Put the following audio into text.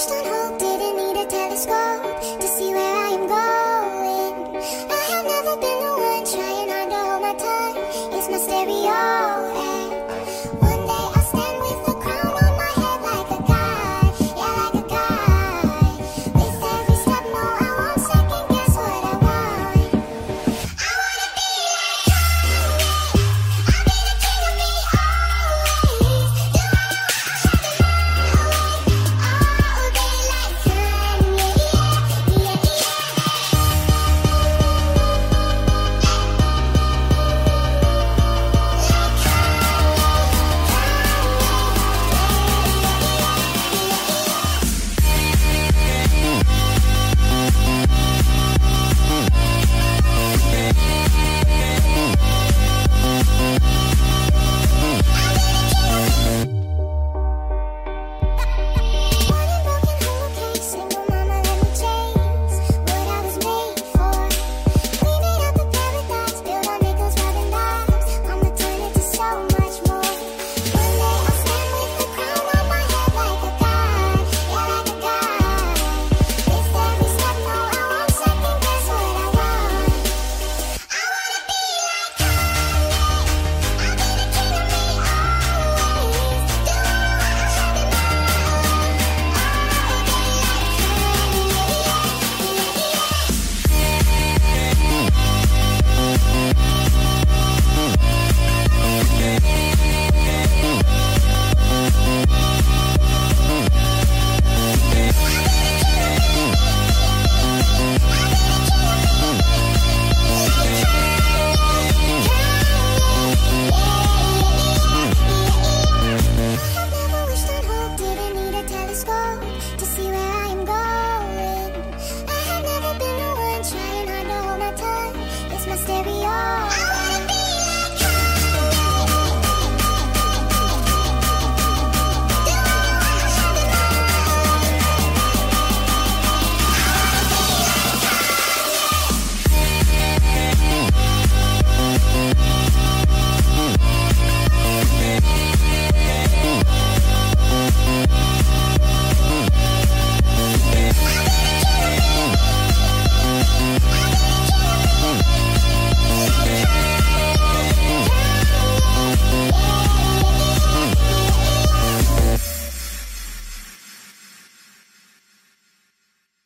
pushed on hold, didn't need a telescope.